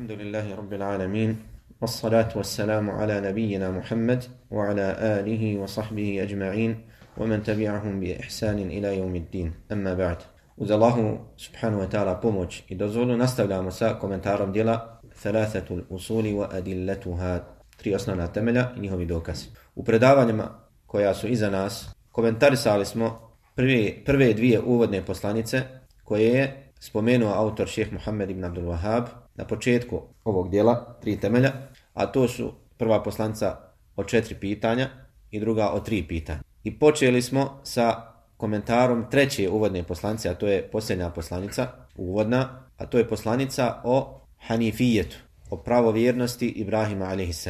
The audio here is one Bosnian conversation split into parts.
الحمد لله رب العالمين والصلاة والسلام على نبينا محمد وعلى آله وصحبه أجمعين ومن تبعهم بإحسان إلى يوم الدين أما بعد Uz Allahu subhanahu wa ta'ala pomoć i dozvolu nastavljamo sa komentarom dijela Thalathatul usuli wa adillatuha tri osnovna temelja i njihovi dokazi. U predavanjima koja su iza nas komentarisali smo prve, prve dvije uvodne poslanice koje je spomenuo autor šeheh Muhammed ibn Abdul Wahab na početku ovog dijela, tri temelja, a to su prva poslanica o četiri pitanja i druga o tri pitanja. I počeli smo sa komentarom treće uvodne poslanice, a to je posljednja poslanica, uvodna, a to je poslanica o Hanifijetu, o pravovjernosti Ibrahima a.s.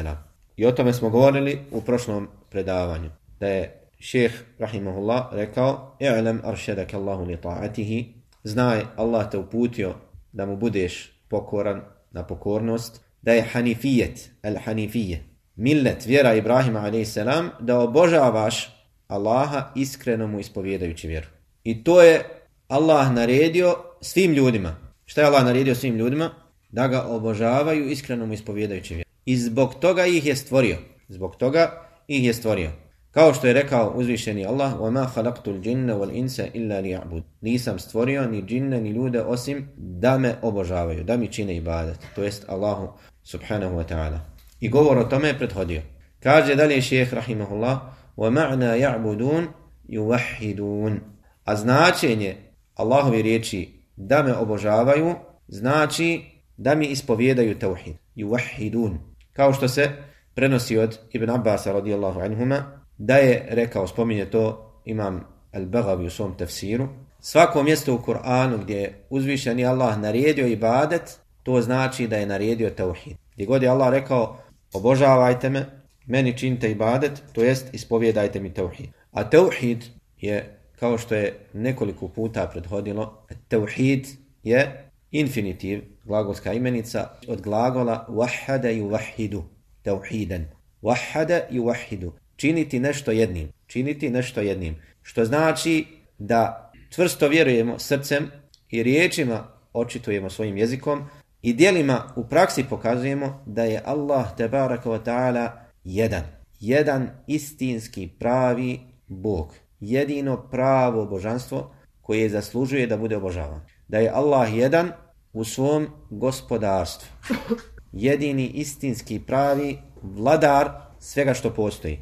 I o tome smo govorili u prošlom predavanju, da je šeheh Rahimahullah rekao I'lam aršedak Allahu li ta'atihi Znaj, Allah te uputio da mu budeš pokoran na pokornost, da je hanifijet, al hanifije, millet, vjera Ibrahima a.s. da obožavaš Allaha iskreno mu ispovjedajući vjeru. I to je Allah naredio svim ljudima. Šta je Allah naredio svim ljudima? Da ga obožavaju iskreno mu ispovjedajući vjeru. I zbog toga ih je stvorio. Zbog toga ih je stvorio. Kao što je rekao uzvišeni Allah, وَمَا خَلَقْتُ الْجِنَّ وَالْإِنْسَ إِلَّا لِيَعْبُدُ Nisam stvorio ni džinne ni ljude osim da me obožavaju, da mi čine ibadet. To jest Allahu subhanahu wa ta'ala. I govor o tome je prethodio. Kaže dalje šeheh rahimahullah, وَمَعْنَا يَعْبُدُونَ يُوَحِّدُونَ A značenje Allahovi riječi da me obožavaju, znači da mi ispovjedaju tauhid. يُوَحِّدُونَ Kao što se prenosi od Ibn Abbas radijallahu anhuma, da je rekao, spominje to imam Al-Baghavi u svom tefsiru, svako mjesto u Kur'anu gdje je uzvišeni Allah naredio ibadet, to znači da je naredio tauhid. Gdje god je Allah rekao, obožavajte me, meni činite ibadet, to jest ispovjedajte mi tauhid. A tauhid je, kao što je nekoliko puta prethodilo, tauhid je infinitiv, glagolska imenica, od glagola wahada i wahidu, tauhidan. Wahada i wahidu činiti nešto jednim. Činiti nešto jednim. Što znači da tvrsto vjerujemo srcem i riječima očitujemo svojim jezikom i dijelima u praksi pokazujemo da je Allah tebaraka wa ta'ala jedan. Jedan istinski pravi Bog. Jedino pravo božanstvo koje zaslužuje da bude obožavan. Da je Allah jedan u svom gospodarstvu. Jedini istinski pravi vladar svega što postoji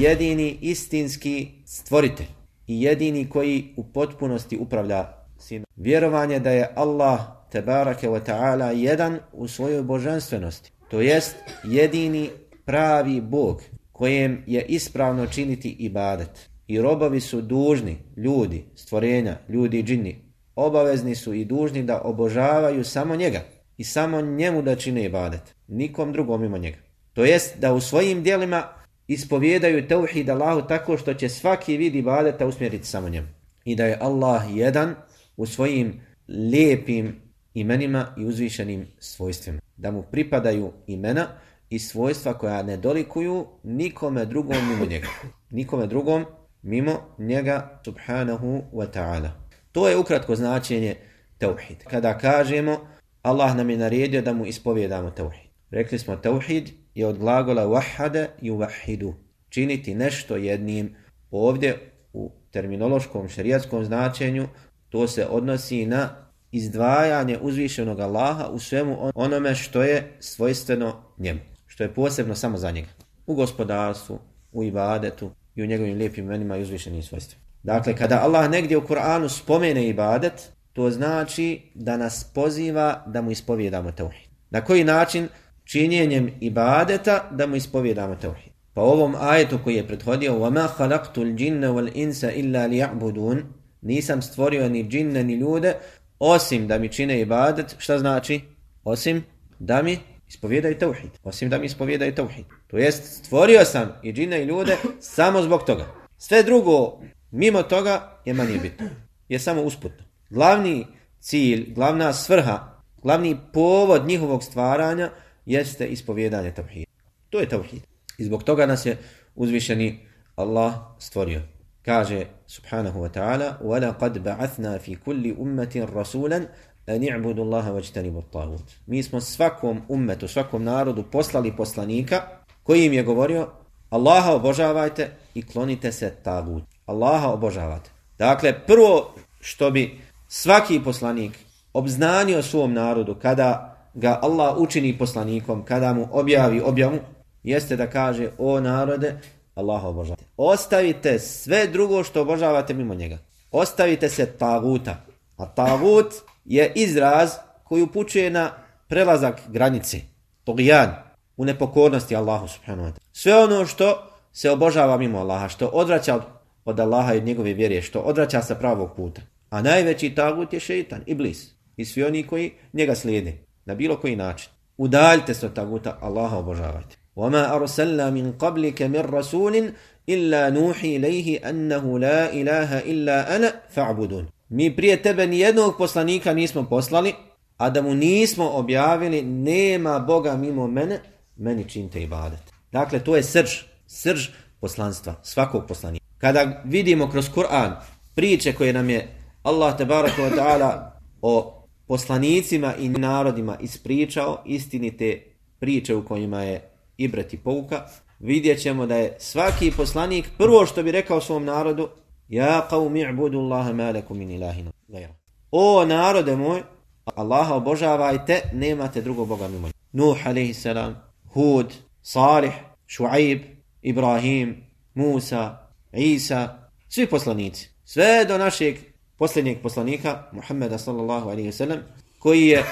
jedini istinski stvoritelj i jedini koji u potpunosti upravlja sinom. Vjerovanje da je Allah tebarake wa ta'ala jedan u svojoj božanstvenosti. To jest jedini pravi Bog kojem je ispravno činiti ibadet. I robovi su dužni, ljudi, stvorenja, ljudi i džini, obavezni su i dužni da obožavaju samo njega i samo njemu da čine ibadet, nikom drugom ima njega. To jest da u svojim dijelima ispovjedaju tauhid Allahu tako što će svaki vid ibadeta usmjeriti samo njemu. I da je Allah jedan u svojim lijepim imenima i uzvišenim svojstvima. Da mu pripadaju imena i svojstva koja ne dolikuju nikome drugom mimo njega. Nikome drugom mimo njega subhanahu wa ta'ala. To je ukratko značenje tauhid. Kada kažemo Allah nam je naredio da mu ispovjedamo tauhid. Rekli smo tauhid je od glagola wahada i wahidu. Činiti nešto jednim. Ovdje u terminološkom šarijatskom značenju to se odnosi na izdvajanje uzvišenog Allaha u svemu onome što je svojstveno njemu. Što je posebno samo za njega. U gospodarstvu, u ibadetu i u njegovim lijepim imenima i uzvišenim svojstvima. Dakle, kada Allah negdje u Kur'anu spomene ibadet, to znači da nas poziva da mu ispovjedamo tauhid. Na koji način? činjenjem ibadeta da mu ispovjedamo tauhid. Pa ovom ajetu koji je prethodio وَمَا خَلَقْتُ الْجِنَّ وَالْإِنْسَ إِلَّا لِيَعْبُدُونَ Nisam stvorio ni džinne ni ljude osim da mi čine ibadet. Šta znači? Osim da mi ispovjedaju tauhid. Osim da mi ispovjedaju tauhid. To jest stvorio sam i džinne i ljude samo zbog toga. Sve drugo mimo toga je manje bitno. Je samo usputno. Glavni cilj, glavna svrha, glavni povod njihovog stvaranja jeste ispovjedanje tavhid. To je tavhid. I zbog toga nas je uzvišeni Allah stvorio. Kaže subhanahu wa ta'ala وَلَقَدْ بَعَثْنَا فِي كُلِّ أُمَّةٍ رَسُولًا en i'budu Allaha vajtanibu tagut. Mi smo svakom ummetu, svakom narodu poslali poslanika koji im je govorio Allaha obožavajte i klonite se tagut. Allaha obožavate. Dakle, prvo što bi svaki poslanik obznanio svom narodu kada ga Allah učini poslanikom, kada mu objavi objavu, jeste da kaže, o narode, Allah obožavate. Ostavite sve drugo što obožavate mimo njega. Ostavite se taguta. A tagut je izraz koji upućuje na prelazak granice. Togijan u nepokornosti Allahu subhanahu wa ta'ala. Sve ono što se obožava mimo Allaha, što odvraća od Allaha i od njegove vjerje, što odvraća sa pravog puta. A najveći tagut je šeitan, iblis. I svi oni koji njega slijede Na bilo koji način. Udaljite se od taguta, Allaha obožavajte. وما أرسلنا من قبلك من رسول إلا نوحي إليه أنه لا إله إلا أنا فاعبدون Mi prije tebe ni jednog poslanika nismo poslali, a da mu nismo objavili nema Boga mimo mene, meni činite ibadet. Dakle, to je srž, srž poslanstva, svakog poslanika. Kada vidimo kroz Kur'an priče koje nam je Allah tebaraka wa ta'ala o poslanicima i narodima ispričao, istinite priče u kojima je ibrati pouka, vidjet ćemo da je svaki poslanik prvo što bi rekao svom narodu Ja qavmi i'budu Allahe maleku min ilahinu gajra. O narode moj, Allaha obožavajte, nemate drugog Boga mimo. Nuh a.s. Hud, Salih, Šuaib, Ibrahim, Musa, Isa, svi poslanici. Sve do našeg posljednjeg poslanika, Muhammeda sallallahu alaihi wasallam, koji je,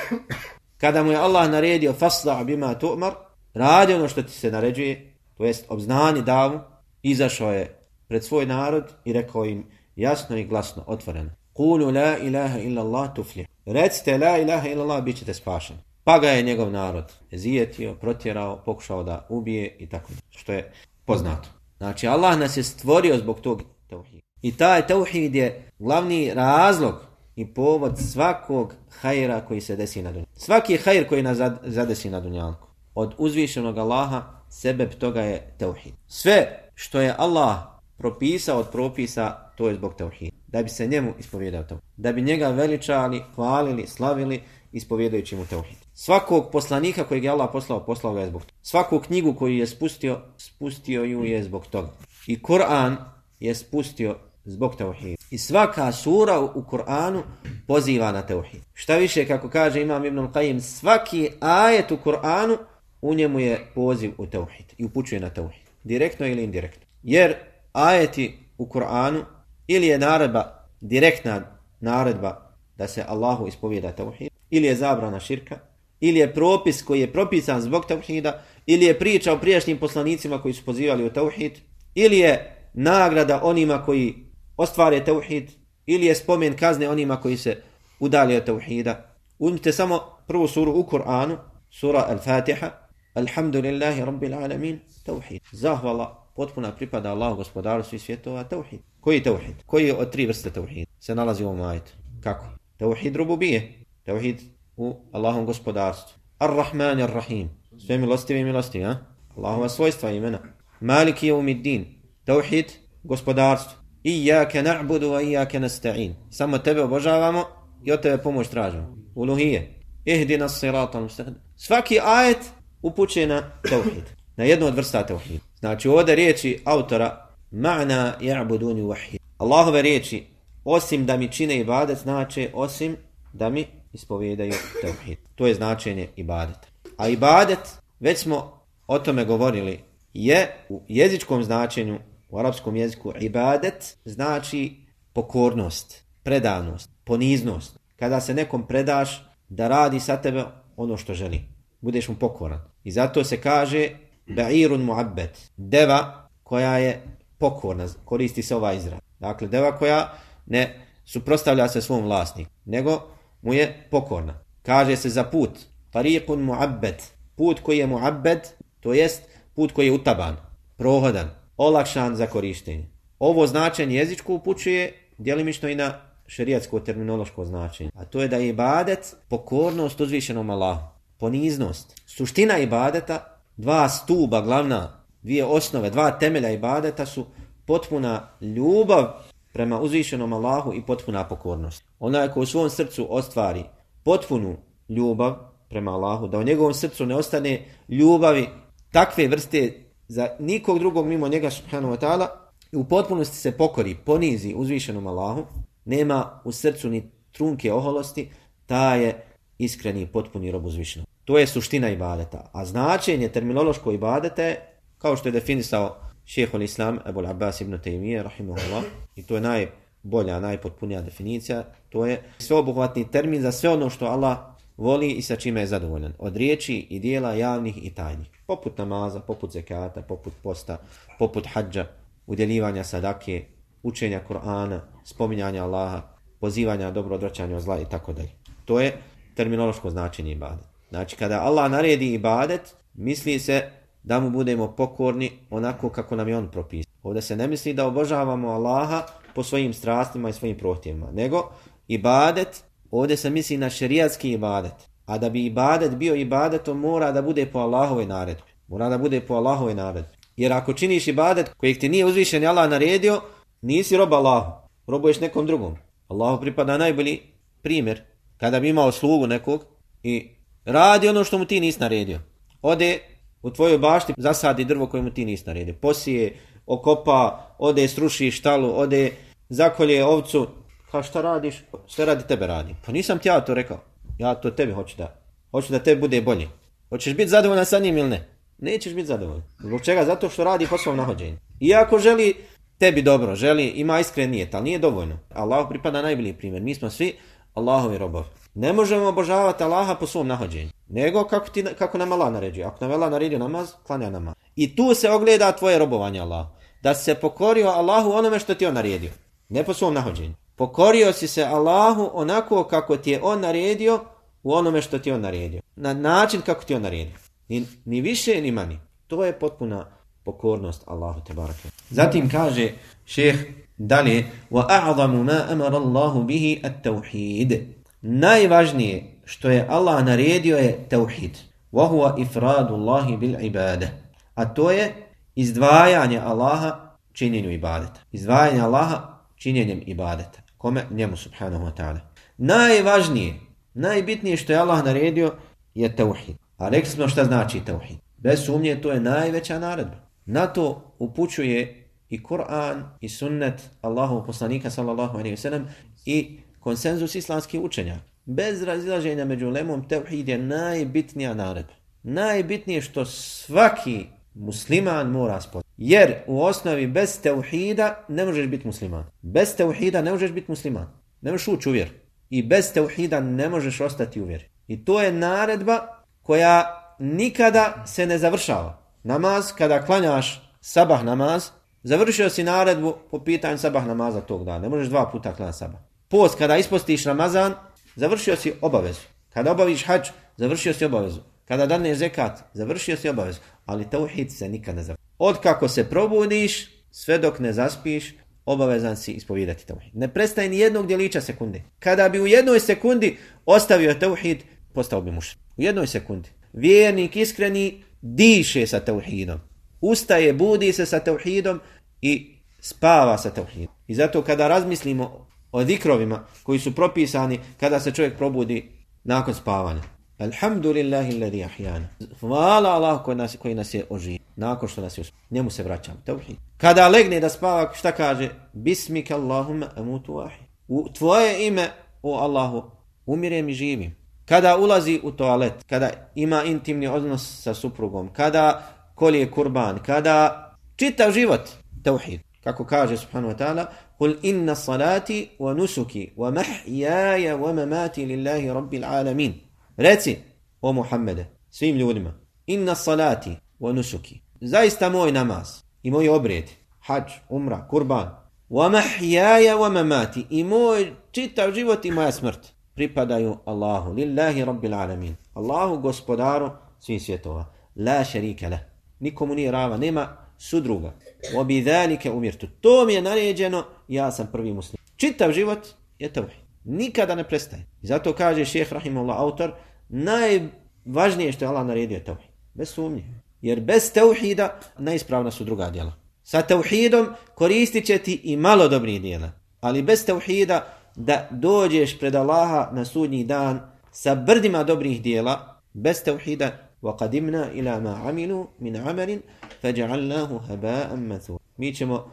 kada mu je Allah naredio fasla bima tu'mar, radi ono što ti se naređuje, to jest obznani davu, izašao je pred svoj narod i rekao im jasno i glasno, otvoreno. Kulu la ilaha illa Allah tufli. Recite la ilaha illa Allah, bit ćete spašeni. Pa ga je njegov narod zijetio, protjerao, pokušao da ubije i tako. Što je poznato. Znači, Allah nas je stvorio zbog tog tauhida. I taj tauhid je glavni razlog i povod svakog hajra koji se desi na dunjalku. Svaki hajr koji nas zadesi na dunjalku. Od uzvišenog Allaha, sebeb toga je tauhid. Sve što je Allah propisao od propisa, to je zbog tauhid. Da bi se njemu ispovjedao to. Da bi njega veličali, hvalili, slavili, ispovjedajući mu tauhid. Svakog poslanika kojeg je Allah poslao, poslao ga je zbog toga. Svaku knjigu koju je spustio, spustio ju je zbog toga. I Kur'an je spustio zbog tauhid. I svaka sura u Kur'anu poziva na tauhid. Šta više, kako kaže Imam Ibn Qayyim, svaki ajet u Kur'anu u njemu je poziv u tauhid i upućuje na tauhid. Direktno ili indirektno. Jer ajeti u Kur'anu ili je naredba, direktna naredba da se Allahu ispovjeda tauhid, ili je zabrana širka, ili je propis koji je propisan zbog tauhida, ili je priča o prijašnjim poslanicima koji su pozivali u tauhid, ili je nagrada onima koji ostvare tauhid, ili je spomen kazne onima koji se udali od tauhida. Uzmite samo prvu suru u Kur'anu, sura Al-Fatiha, Alhamdulillahi Rabbil Alamin, tauhid. Zahvala potpuna pripada Allahu gospodaru svih svjetova, tauhid. Koji tauhid? Koji od tri vrste tauhid se nalazi u ovom ajetu? Kako? Tauhid rububije. Tauhid u Allahom gospodarstvu. Ar-Rahman ar-Rahim. Sve milostivi i milostivi, a? Allahova svojstva imena. Maliki je umiddin. Tauhid, gospodarstvo. Iyake na'budu wa iyake nasta'in. Samo tebe obožavamo i od tebe pomoć tražimo. Uluhije. Ihdina sirata mustaqim. Svaki ajet upućuje na tauhid. Na jednu od vrsta tauhid. Znači ovdje riječi autora ma'na ja'buduni wahid. Allahove riječi osim da mi čine ibadet znači osim da mi ispovijedaju tauhid. To je značenje ibadeta. A ibadet, već smo o tome govorili, je u jezičkom značenju, u arapskom jeziku, ibadet znači pokornost, predanost, poniznost. Kada se nekom predaš da radi sa tebe ono što želi. Budeš mu pokoran. I zato se kaže ba'irun mu'abbad. Deva koja je pokorna, koristi se ova izraz. Dakle, deva koja ne suprostavlja se svom vlasniku, nego mu je pokorna. Kaže se za put, tariqun mu'abbad. Put koji je mu'abbed, to jest put koji je utaban, prohodan, olakšan za korištenje. Ovo značenje jezičko upućuje djelimično i na šerijatsko terminološko značenje. A to je da je ibadet pokornost uzvišenom Allahu. Poniznost. Suština ibadeta dva stuba glavna, dvije osnove, dva temelja ibadeta su potpuna ljubav prema uzvišenom Allahu i potpuna pokornost. Onaj ko u svom srcu ostvari potpunu ljubav prema Allahu, da u njegovom srcu ne ostane ljubavi takve vrste za nikog drugog mimo njega subhanahu wa ta'ala, u potpunosti se pokori, ponizi uzvišenom Allahu, nema u srcu ni trunke oholosti, ta je iskreni potpuni rob uzvišenom. To je suština ibadeta. A značenje terminološko ibadeta je, kao što je definisao šehol islam Ebul Abbas ibn Taymiye, rahimahullah, i to je najbolja, najpotpunija definicija, to je sveobuhvatni termin za sve ono što Allah voli i sa čime je zadovoljan. Od riječi i dijela javnih i tajnih. Poput namaza, poput zekata, poput posta, poput hađa, udjeljivanja sadake, učenja Kur'ana, spominjanja Allaha, pozivanja dobro odvraćanja od zla i tako dalje. To je terminološko značenje ibadet. Znači, kada Allah naredi ibadet, misli se da mu budemo pokorni onako kako nam je on propisao. Ovdje se ne misli da obožavamo Allaha po svojim strastima i svojim prohtjevima, nego ibadet, ovdje se misli na šerijatski ibadet. A da bi ibadet bio ibadetom mora da bude po Allahove naredbi. Mora da bude po Allahove naredbi. Jer ako činiš ibadet kojeg ti nije uzvišen Allah naredio, nisi rob Allahu. Robuješ nekom drugom. Allahu pripada najbolji primjer. Kada bi imao slugu nekog i radi ono što mu ti nisi naredio. Ode u tvojoj bašti, zasadi drvo koje mu ti nisi naredio. Posije, okopa, ode sruši štalu, ode zakolje ovcu. Ka šta radiš? Sve radi tebe radi. Pa nisam ti ja to rekao. Ja to tebi hoću da. Hoću da tebi bude bolje. Hoćeš biti zadovoljan sa njim ili ne? Nećeš biti zadovoljan. Zbog čega? Zato što radi po svom nahođenju. Iako želi tebi dobro, želi, ima iskren nijet, ali nije dovoljno. Allah pripada najbolji primjer. Mi smo svi Allahovi robovi. Ne možemo obožavati Allaha po svom nahođenju. Nego kako, ti, kako nam Allah naređuje. Ako nam Allah naredio namaz, klanja namaz. I tu se ogleda tvoje robovanje Allahu. Da se pokorio Allahu onome što ti on naredio. Ne po svom nahođenju. Pokorio si se Allahu onako kako ti je on naredio u onome što ti je on naredio. Na način kako ti on naredio. Ni, ni više, ni mani. To je potpuna pokornost Allahu te barake. Zatim kaže šeh dalje wa مَا أَمَرَ amara Allahu bihi at-tauhid. Najvažnije što je Allah naredio je tauhid. وَهُوَ huwa ifradu بِالْعِبَادَ bil. A to je izdvajanje Allaha činjenju ibadeta. Izdvajanje Allaha činjenjem ibadeta. Kome? Njemu subhanahu wa ta'ala. Najvažnije, najbitnije što je Allah naredio je tauhid. A rekli smo šta znači tauhid. Bez sumnje to je najveća naredba. Na to upućuje i Kur'an i sunnet Allahu poslanika sallallahu alaihi wa sellem i konsenzus islamskih učenja. Bez razilaženja među lemom tevhid je najbitnija naredba. Najbitnije što svaki musliman mora spoznati. Jer u osnovi bez tauhida ne možeš biti musliman. Bez tauhida ne možeš biti musliman. Ne možeš ući u vjer. I bez tauhida ne možeš ostati u vjeri. I to je naredba koja nikada se ne završava. Namaz, kada klanjaš sabah namaz, završio si naredbu po pitanju sabah namaza tog dana. Ne možeš dva puta klanjati sabah. Post, kada ispostiš Ramazan, završio si obavezu. Kada obaviš hač, završio si obavezu. Kada daneš zekat, završio si obavezu. Ali tauhid se nikad ne završio. Od kako se probudiš, sve dok ne zaspiš, obavezan si ispovijedati tauhid. Ne prestaje ni jednog djelića sekunde. Kada bi u jednoj sekundi ostavio tauhid, postao bi mušan. U jednoj sekundi. Vjernik iskreni diše sa tauhidom. Ustaje, budi se sa tauhidom i spava sa tauhidom. I zato kada razmislimo o zikrovima koji su propisani kada se čovjek probudi nakon spavanja. Alhamdulillahi alladhi ahyana. Hvala Allah koji nas, koji nas je oživio. Nakon što nas je uspio. Njemu se vraćamo. Tauhid. Kada legne da spava, šta kaže? Bismika Allahumma amutu wahi. U tvoje ime, o Allahu, umirem i živim kada ulazi u toalet, kada ima intimni odnos sa suprugom, kada kolje kurban, kada čitav život, tauhid. Kako kaže subhanahu wa ta'ala, Kul inna salati wa nusuki wa mahjaja wa mamati lillahi rabbil alamin. Reci, o Muhammede, svim ljudima, inna salati wa nusuki. Zaista moj namaz i moji obred, hađ, umra, kurban, wa mahjaja wa mamati i moj čitav život i moja smrt pripadaju Allahu, lillahi rabbil alamin. Allahu gospodaru svih svjetova. La šerike le, Nikomu nije rava, nema sudruga. Wa bi dhalike umirtu. To mi je naređeno, ja sam prvi muslim. Čitav život je tevhid, Nikada ne prestaje. I zato kaže šeheh rahimullah autor, najvažnije što je Allah naredio je tauhid. Bez sumnje. Jer bez tauhida najispravna su druga djela. Sa tauhidom koristit će ti i malo dobrih djela. Ali bez tauhida da dođeš pred Allaha na sudnji dan sa brdima dobrih dijela, bez tevhida, وَقَدِمْنَا إِلَى مَا عَمِلُوا مِنْ عَمَلٍ فَجَعَلْنَاهُ هَبَاءً مَثُورًا Mi ćemo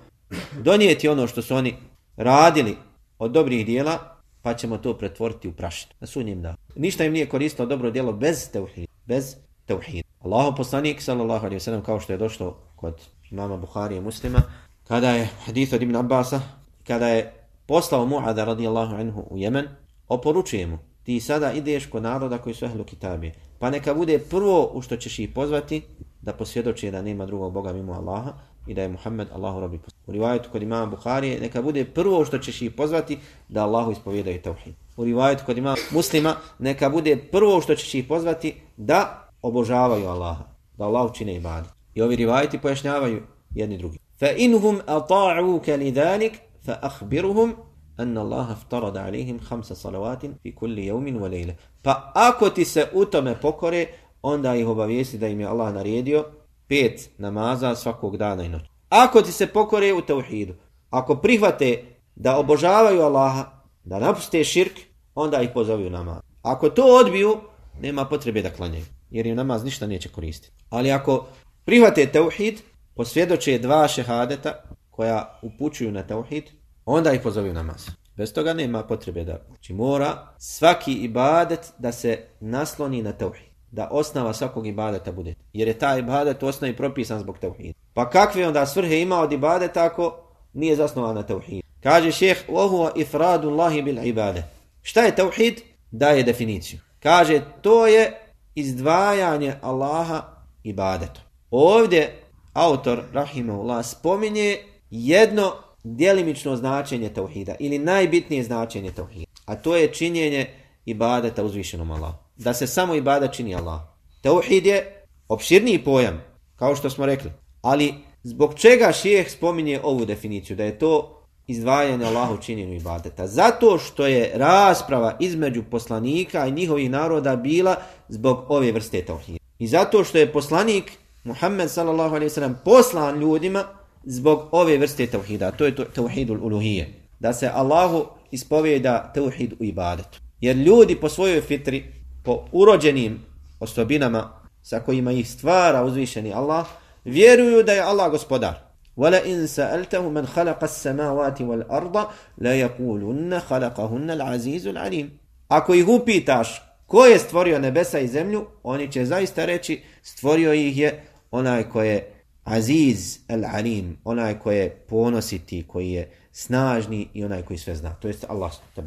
donijeti ono što su oni radili od dobrih dijela, pa ćemo to pretvoriti u prašinu. Na sunjem da. Ništa im nije koristilo dobro djelo bez tevhida. Bez tevhida. Allahu poslanik, sallallahu alaihi wasallam, kao što je došlo kod imama Buharije muslima, kada je hadith od Ibn Abbasa, kada je poslao Mu'ada radijallahu anhu u Jemen, oporučuje mu, ti sada ideš kod naroda koji su ehlu kitabije, pa neka bude prvo u što ćeš ih pozvati, da posvjedoče da nema drugog Boga mimo Allaha i da je Muhammed Allahu robi. U rivajetu kod imama Bukharije neka bude prvo što ćeš ih pozvati, da Allahu ispovjedaju tauhid. U rivajetu kod imama muslima, neka bude prvo što ćeš ih pozvati, da obožavaju Allaha, da Allahu čine ibadet. I ovi rivajeti pojašnjavaju jedni drugi. Fa inhum ata'uka lidhalik fa akhbirhum anna Allah aftarada alihim khamsa salawatin fi kulli yawmin wa layla. Pa ako ti se u tome pokore, onda ih obavijesti da im je Allah naredio pet namaza svakog dana i noći. Ako ti se pokore u tauhidu, ako prihvate da obožavaju Allaha, da napuste širk, onda ih pozoviju namaz. Ako to odbiju, nema potrebe da klanjaju, jer im namaz ništa neće koristiti. Ali ako prihvate tauhid, posvjedoče dva šehadeta koja upućuju na tauhid, onda ih pozoviju namaz. Bez toga nema potrebe da znači mora svaki ibadet da se nasloni na tauhid. Da osnova svakog ibadeta bude. Jer je taj ibadet osnovi propisan zbog tauhida. Pa kakve onda svrhe ima od ibadeta ako nije zasnovan na tevhidu? Kaže šeheh, ohuva ifradu Allahi bil ibade. Šta je tauhid? Daje definiciju. Kaže, to je izdvajanje Allaha ibadetom. Ovdje autor, rahimahullah, spominje jedno djelimično značenje tauhida ili najbitnije značenje tauhida. A to je činjenje ibadeta uzvišenom Allahu. Da se samo ibada čini Allah. Teuhid je opširniji pojam, kao što smo rekli. Ali zbog čega šijeh spominje ovu definiciju? Da je to izdvajanje Allahu činjenju ibadeta. Zato što je rasprava između poslanika i njihovih naroda bila zbog ove vrste tauhida. I zato što je poslanik Muhammed sallallahu alaihi sallam poslan ljudima zbog ove vrste tauhida, to je tauhidul uluhije, da se Allahu ispovijeda tauhid u ibadetu. Jer ljudi po svojoj fitri, po urođenim osobinama sa kojima ih stvara uzvišeni Allah, vjeruju da je Allah gospodar. Wala in sa'altahu man khalaqa as-samawati wal arda la yaqulunna khalaqahunna al-azizul alim. Ako ih upitaš ko je stvorio nebesa i zemlju, oni će zaista reći stvorio ih je onaj ko je Aziz al-Alim, onaj koji je ponositi, koji je snažni i onaj koji sve zna. To jest Allah, te.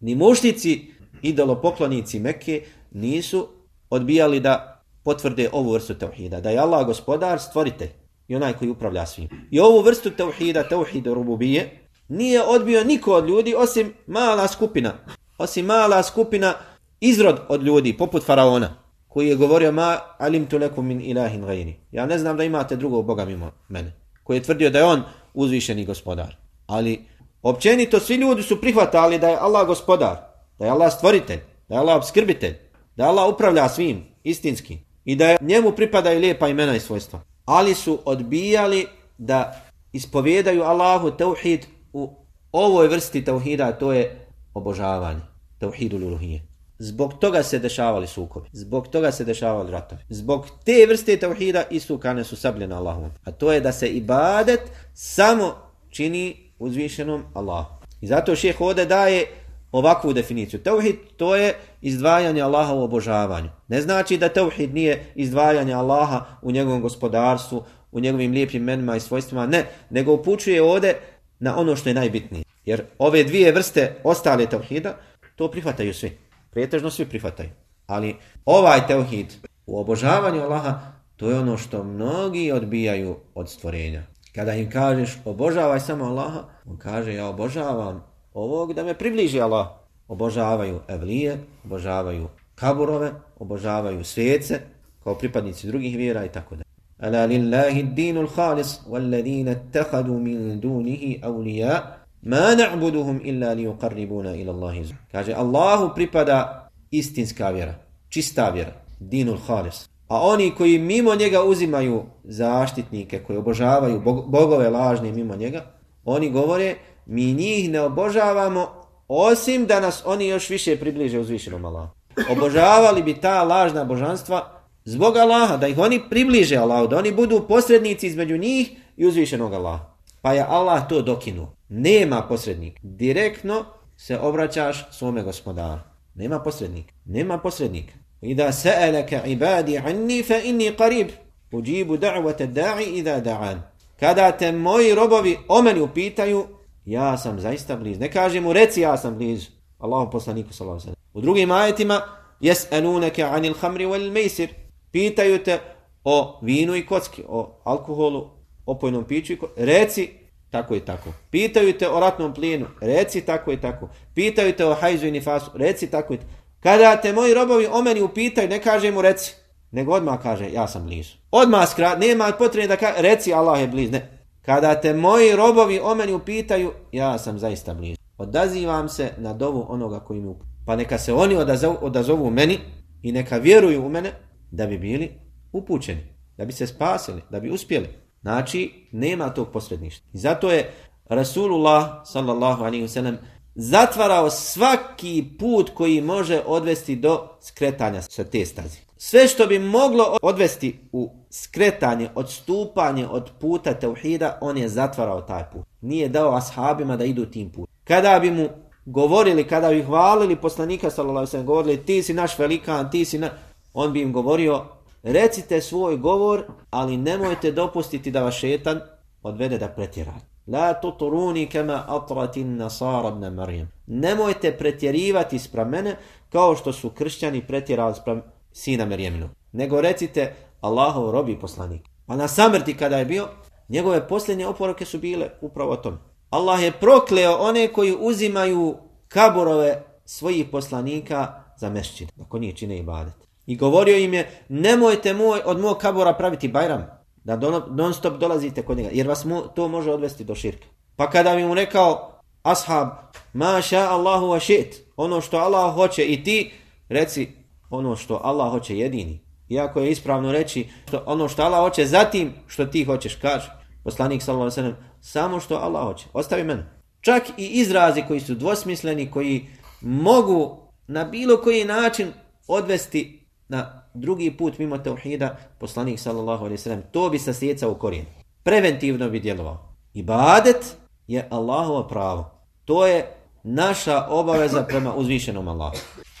Ni mušnici, idolopoklonici Mekke, nisu odbijali da potvrde ovu vrstu tauhida. Da je Allah gospodar, stvoritelj i onaj koji upravlja svim. I ovu vrstu tauhida, tauhidu rububije, nije odbio niko od ljudi osim mala skupina. Osim mala skupina izrod od ljudi, poput faraona koji je govorio ma alim tu lekum min ilahin gajri. Ja ne znam da imate drugog Boga mimo mene. Koji je tvrdio da je on uzvišeni gospodar. Ali općenito svi ljudi su prihvatali da je Allah gospodar. Da je Allah stvoritelj. Da je Allah obskrbitelj. Da Allah upravlja svim istinski. I da njemu pripadaju lijepa imena i svojstva. Ali su odbijali da ispovjedaju Allahu tauhid u ovoj vrsti tauhida, to je obožavanje. Tauhidu luluhije. Zbog toga se dešavali sukobi. Zbog toga se dešavali ratovi. Zbog te vrste tauhida isukane su sablje na Allahom. A to je da se ibadet samo čini uzvišenom Allahu. I zato šeheh ovdje daje ovakvu definiciju. Tauhid to je izdvajanje Allaha u obožavanju. Ne znači da tauhid nije izdvajanje Allaha u njegovom gospodarstvu, u njegovim lijepim menima i svojstvima. Ne, nego upućuje ovdje na ono što je najbitnije. Jer ove dvije vrste ostale tauhida, to prihvataju svi pretežno svi prihvataju. Ali ovaj teuhid u obožavanju Allaha, to je ono što mnogi odbijaju od stvorenja. Kada im kažeš obožavaj samo Allaha, on kaže ja obožavam ovog da me približi Allah. Obožavaju evlije, obožavaju kaburove, obožavaju svijece, kao pripadnici drugih vjera i tako da. Ala lillahi dinul khalis, walladine tehadu min dunihi awliya, Ma na'buduhum illa li yuqarribuna ila Allahi. Kaže Allahu pripada istinska vjera, čista vjera, dinul khalis. A oni koji mimo njega uzimaju zaštitnike, koji obožavaju bogove lažne mimo njega, oni govore mi njih ne obožavamo osim da nas oni još više približe uzvišenom Allahu. Obožavali bi ta lažna božanstva zbog Allaha, da ih oni približe Allahu, da oni budu posrednici između njih i uzvišenog Allaha. Pa je Allah to dokinuo. Nema posrednik. Direktno se obraćaš svome gospodaru. Nema posrednika. Nema posrednika. Ida sa'alaka ibadi anni fa inni qarib. Uđibu da'wata da'i ida da'an. Kada te moji robovi o meni upitaju, ja sam zaista blizu. Ne kaže mu reci ja sam blizu. Allahu poslaniku sallallahu alejhi. U drugim ajetima yes'alunaka 'anil khamri wal maisir. Pitaju te o vinu i kocki, o alkoholu, opojnom piću i kocki. Reci tako i tako. Pitaju te o ratnom plinu, reci tako i tako. Pitaju te o hajzu i nifasu, reci tako i tako. Kada te moji robovi o meni upitaju, ne kaže mu reci, nego odmah kaže ja sam blizu. Odmah skrat, nema potrebe da kaže, reci Allah je blizu. Ne. Kada te moji robovi o meni upitaju, ja sam zaista blizu. Odazivam se na dovu onoga koji mi upitaju. Pa neka se oni odazovu, odazovu meni i neka vjeruju u mene da bi bili upućeni, da bi se spasili, da bi uspjeli. Znači, nema tog posredništva. I zato je Rasulullah sallallahu alaihi wa sallam zatvarao svaki put koji može odvesti do skretanja sa te stazi. Sve što bi moglo odvesti u skretanje, odstupanje od puta teuhida, on je zatvarao taj put. Nije dao ashabima da idu tim put. Kada bi mu govorili, kada bi hvalili poslanika, sallallahu sallam, govorili ti si naš velikan, ti si na... On bi im govorio, recite svoj govor, ali nemojte dopustiti da vas šetan odvede da pretjerate. La tuturuni kama atratin nasara ibn Marijam. Nemojte pretjerivati sprem mene kao što su kršćani pretjerali sprem sina Merjeminu. Nego recite Allahov robi poslanik. A na samrti kada je bio, njegove posljednje oporoke su bile upravo o tom. Allah je prokleo one koji uzimaju kaborove svojih poslanika za mešćine, Ako nije čine ibadet. I govorio im je, nemojte moj, od mog kabora praviti bajram, da non stop dolazite kod njega, jer vas mu, to može odvesti do širka. Pa kada bi mu rekao, ashab, maša Allahu wa shit, ono što Allah hoće i ti, reci ono što Allah hoće jedini. Iako je ispravno reći što ono što Allah hoće zatim što ti hoćeš, kaže. Poslanik sallallahu alejhi ve sellem samo što Allah hoće. Ostavi mene. Čak i izrazi koji su dvosmisleni, koji mogu na bilo koji način odvesti na drugi put mimo tauhida, poslanik sallallahu alejhi ve sellem to bi sasjecao u korijen. Preventivno bi djelovao. Ibadet je Allahovo pravo. To je naša obaveza prema uzvišenom Allahu.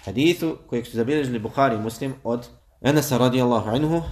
Hadithu kojeg su zabilježili Buhari Muslim od Enesa radijallahu anhu,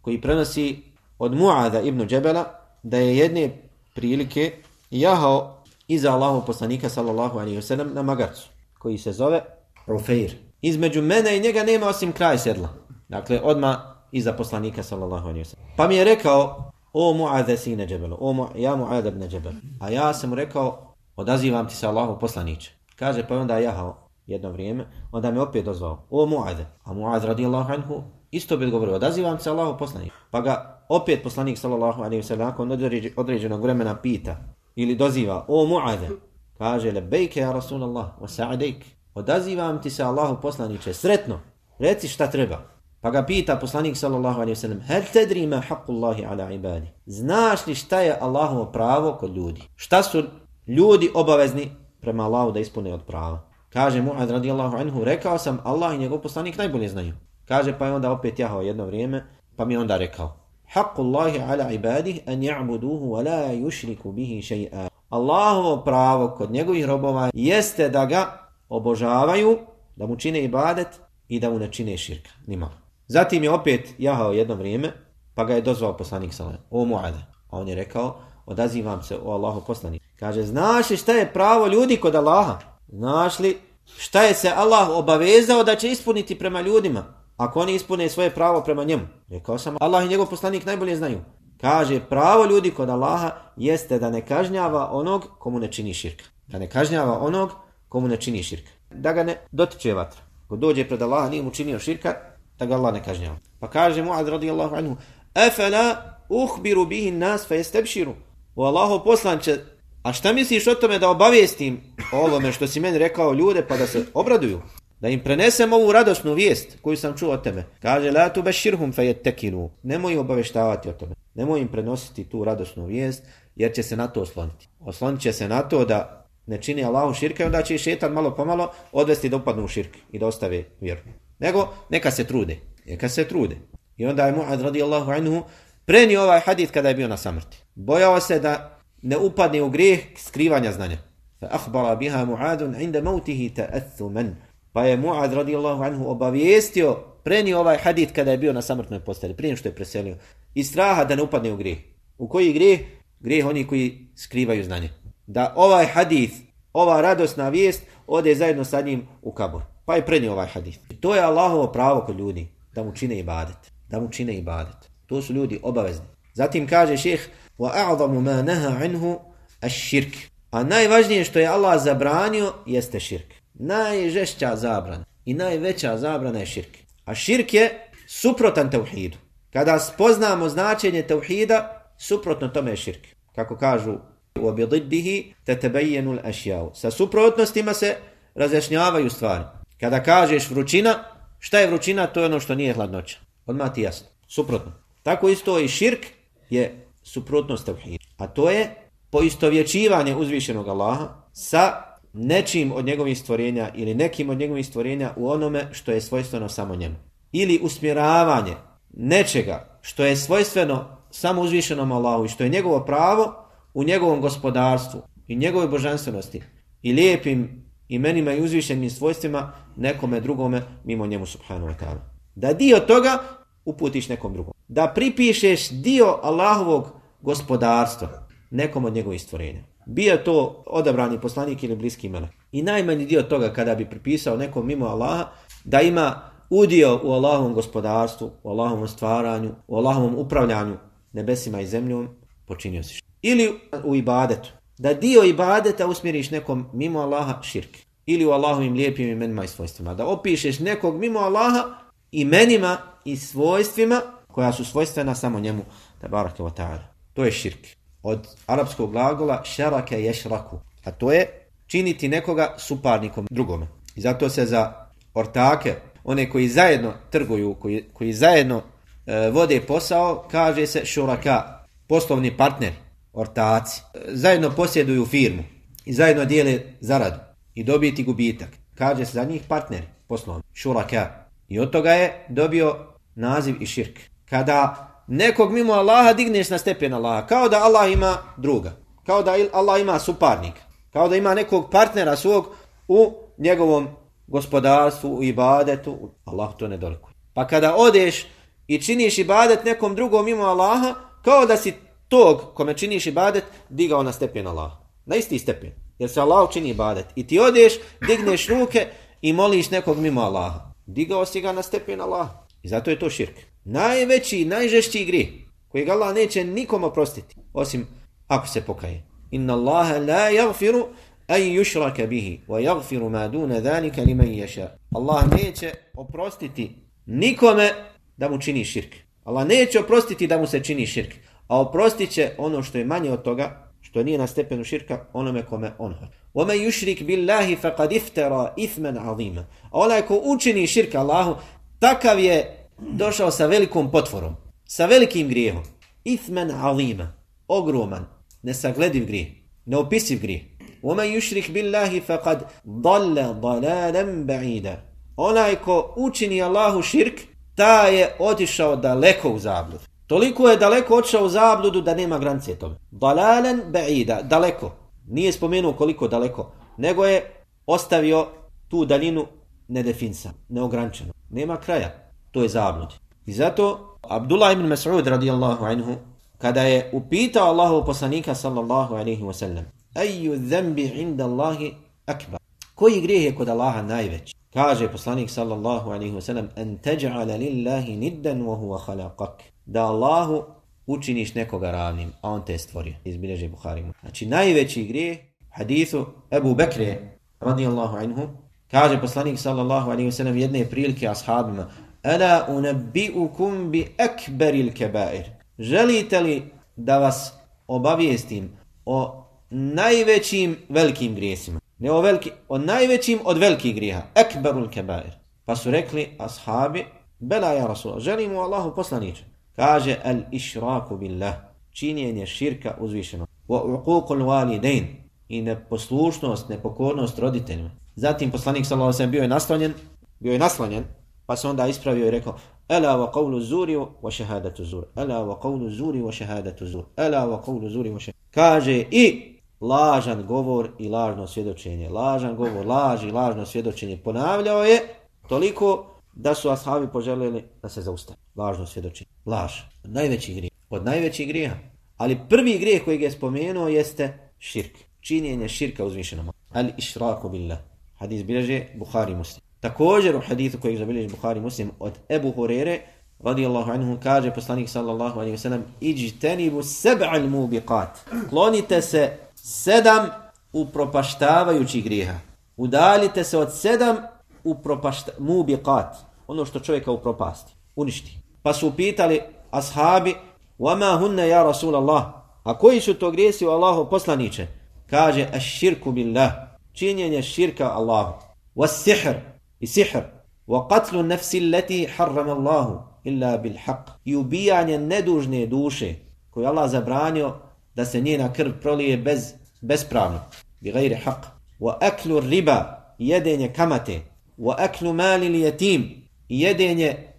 koji prenosi od Mu'ada ibn Džebela, da je jedne prilike jahao iza Allahov poslanika sallallahu alejhi ve sellem na magarcu, koji se zove Rufeir između mene i njega nema osim kraj sedla. Dakle, odma iza poslanika, sallallahu alaihi wasallam. Pa mi je rekao, o Mu'adhe sine džebelo, o mu, ja Mu'adhe ibn džebelo. A ja sam mu rekao, odazivam ti se Allahu poslaniće. Kaže, pa onda jahao jedno vrijeme, onda me opet dozvao, o Mu'adhe. A Mu'adhe radijallahu anhu, isto opet govorio, odazivam se Allahu poslanik. Pa ga opet poslanik, sallallahu alaihi wa sallam, nakon određenog vremena pita, ili doziva, o Mu'adhe. Kaže, lebejke ja Rasulallah, wa sa'adejk, odazivam ti se Allahu poslaniće, sretno, reci šta treba. Pa ga pita poslanik sallallahu alaihi wasallam, hel tedri ma haqqullahi ala ibadi? Znaš li šta je Allahovo pravo kod ljudi? Šta su ljudi obavezni prema Allahu da ispune od prava? Kaže Mu'ad radijallahu anhu, rekao sam, Allah i njegov poslanik najbolje znaju. Kaže, pa je onda opet jahao jedno vrijeme, pa mi onda rekao, Haqqullahi ala ibadih an ja'buduhu wa la yushriku bihi shay'a. Allahovo pravo kod njegovih robova jeste da ga obožavaju, da mu čine ibadet i da mu ne čine širka. Nima. Zatim je opet jahao jedno vrijeme, pa ga je dozvao poslanik Salam. O Mu'ade. A on je rekao, odazivam se o Allahu poslanik. Kaže, znaš li šta je pravo ljudi kod Allaha? Znaš li šta je se Allah obavezao da će ispuniti prema ljudima? Ako oni ispune svoje pravo prema njemu. Rekao sam, Allah i njegov poslanik najbolje znaju. Kaže, pravo ljudi kod Allaha jeste da ne kažnjava onog komu ne čini širka. Da ne kažnjava onog komu ne čini širka. Da ga ne dotiče vatra. Ko dođe pred Allaha nije mu činio širka, da ga Allah ne kažnjava. Pa kaže Mu'ad radijallahu anhu, Efela uhbiru bihi nas fe jestebširu. O Allaho poslanče, a šta misliš o tome da obavijestim o ovome što si meni rekao ljude pa da se obraduju? Da im prenesem ovu radosnu vijest koju sam čuo od tebe. Kaže, la tu beširhum fe jettekinu. Nemoj obaveštavati o tome. Nemoj im prenositi tu radosnu vijest jer će se na to osloniti. Oslonit će se na to da ne čini Allahom širka i onda će šetan malo pomalo odvesti da upadnu u širk i da ostave vjeru. Nego neka se trude. Neka se trude. I onda je Mu'ad radijallahu anhu prenio ovaj hadith kada je bio na samrti. Bojao se da ne upadne u grijeh skrivanja znanja. Fa akhbara biha Mu'adun inda mautihi ta'athuman. Pa je Mu'ad radijallahu anhu obavijestio, prenio ovaj hadit kada je bio na samrtnoj posteli, prije što je preselio. I straha da ne upadne u grijeh. U koji grijeh? Grijeh oni koji skrivaju znanje. Da ovaj hadith, ova radosna vijest, ode zajedno sa njim u kabor. Pa je prenio ovaj hadith. To je Allahovo pravo kod ljudi, da mu čine ibadet. Da mu čine ibadet. To su ljudi obavezni. Zatim kaže šeheh, وَأَعْظَمُ مَا نَهَا عِنْهُ الشِّرْكِ A najvažnije što je Allah zabranio jeste širk. Najžešća zabrana i najveća zabrana je širk. A širk je suprotan tauhidu. Kada spoznamo značenje tauhida, suprotno tome je širk. Kako kažu u obididdihi tetebayenu l'ašjavu. Sa suprotnostima se razjašnjavaju stvari. Kada kažeš vrućina, šta je vrućina? To je ono što nije hladnoća. Odmah ti jasno. Suprotno. Tako isto i širk je suprotnost tauhida. A pa to je poistovjećivanje uzvišenog Allaha sa nečim od njegovih stvorenja ili nekim od njegovih stvorenja u onome što je svojstveno samo njemu. Ili usmjeravanje nečega što je svojstveno samo uzvišenom Allahu i što je njegovo pravo u njegovom gospodarstvu i njegovoj božanstvenosti i lijepim imenima i uzvišenim svojstvima nekome drugome mimo njemu subhanahu wa ta'ala. Da dio toga uputiš nekom drugom. Da pripišeš dio Allahovog gospodarstva nekom od njegovih stvorenja. Bio to odabrani poslanik ili bliski melek. I najmanji dio toga kada bi pripisao nekom mimo Allaha da ima udio u Allahovom gospodarstvu, u Allahovom stvaranju, u Allahovom upravljanju nebesima i zemljom, počinio si širk. Ili u ibadetu. Da dio ibadeta usmjeriš nekom mimo Allaha širk. Ili u Allahovim lijepim imenima i svojstvima. Da opišeš nekog mimo Allaha imenima i svojstvima koja su svojstvena samo njemu. Da barake wa ta'ala. To je širk. Od arapskog glagola šarake ješraku. A to je činiti nekoga suparnikom drugome. I zato se za ortake, one koji zajedno trguju, koji, koji zajedno e, vode posao, kaže se šuraka, poslovni partner, ortaci. E, zajedno posjeduju firmu i zajedno dijele zaradu i dobiti gubitak. Kaže se za njih partneri, poslovni, šuraka. I od toga je dobio naziv i širk. Kada nekog mimo Allaha digneš na stepen Allaha, kao da Allah ima druga, kao da Allah ima suparnika, kao da ima nekog partnera svog u njegovom gospodarstvu, u ibadetu, Allah to ne dolikuje. Pa kada odeš i činiš ibadet nekom drugom mimo Allaha, kao da si tog kome činiš ibadet digao na stepen Allaha. Na isti stepen. Jer se Allah čini ibadet. I ti odeš, digneš ruke i moliš nekog mimo Allaha. Digao si ga na stepen Allah. I zato je to širk. Najveći, najžešći gri koji Allah neće nikom oprostiti. Osim ako se pokaje. Inna Allaha la jagfiru an yushraka bihi wa yaghfiru ma duna zalika liman yasha. Allah neće oprostiti nikome da mu čini širk. Allah neće oprostiti da mu se čini širk, a oprostit će ono što je manje od toga, što nije na stepenu širka, onome kome on hoće. وَمَنْ يُشْرِكْ بِاللَّهِ فَقَدْ اِفْتَرَا إِثْمًا عَظِيمًا A onaj ko učini širk Allahu, takav je došao sa velikom potvorom, sa velikim grijehom. إِثْمًا عَظِيمًا Ogroman, nesaglediv grijeh, neopisiv grijeh. وَمَنْ يُشْرِكْ بِاللَّهِ فَقَدْ ضَلَّ ضَلَالًا بَعِيدًا Onaj ko učini Allahu širk, ta je otišao daleko u zabludu. Toliko je daleko odšao u zabludu da nema granice tome. Dalalen ba'ida, daleko. Nije spomenuo koliko daleko, nego je ostavio tu daljinu nedefinsa, neograničeno. Nema kraja, to je zablud. I zato Abdullah ibn Mas'ud radijallahu anhu, kada je upitao Allahov poslanika sallallahu alaihi wa sallam, Eju zembi inda Allahi akbar. Koji grijeh je kod Allaha najveći? Kaže poslanik sallallahu alaihi wa sallam en teđa'ala lillahi niddan wa huwa khalaqak. Da Allahu učiniš nekoga ravnim, a on te je stvorio. Izbilježi Buhari. Znači najveći grijeh hadithu Ebu Bekre radijallahu anhu kaže poslanik sallallahu alaihi wasallam jedne prilike ashabima Ela unabbi'ukum bi ekberil kebair. Želite li da vas obavijestim o najvećim velikim grijesima? Ne o, veliki, o najvećim od velikih grijeha. Ekberul kebair. Pa su rekli ashabi, bela ja Rasul, želimo Allahu poslaniče. Kaže, al išraku billah, činjenje širka uzvišeno. Wa uququl walidain, i neposlušnost, nepokornost roditeljima. Zatim poslanik sallallahu alejhi ve sellem bio je naslanjen, bio je naslanjen, pa se onda ispravio i rekao: "Ela wa qawlu zuri wa shahadatu zur. Ela wa qawlu zuri wa shahadatu zur. Ela wa qawlu zuri wa shahadatu." Kaže i lažan govor i lažno svjedočenje. Lažan govor, laž i lažno svjedočenje. Ponavljao je toliko da su ashabi poželjeli da se zaustave. Lažno svjedočenje. Laž. Najveći grijeh. Od najvećih grija. Ali prvi grijeh koji je spomenuo jeste širk. Činjenje širka uzvišenom. Al išraku billah. Hadis bilježe Bukhari muslim. Također u hadisu kojeg zabilježi Bukhari muslim od Ebu Hurere radijallahu anhu kaže poslanik sallallahu alaihi wasallam iđtenibu seb'al mubiqat. Klonite se sedam upropaštavajućih grijeha. Udalite se od sedam upropašta, mubiqat. Ono što čovjeka upropasti. Uništi. Pa su pitali ashabi وَمَا هُنَّ يَا رَسُولَ اللَّهِ A koji su to grijesi u Allahu poslaniće? Kaže, aširku billah. Činjenje širka Allahu. Was-sihr. I sihr. وَقَتْلُ النَّفْسِ الَّتِي حَرَّمَ اللَّهُ إِلَّا بِالْحَقِّ I ubijanje nedužne duše koju Allah zabranio da se njena krv prolije bez bespravno. Bi gajri haq. Wa aklu riba. Jedenje kamate. Wa aklu mali li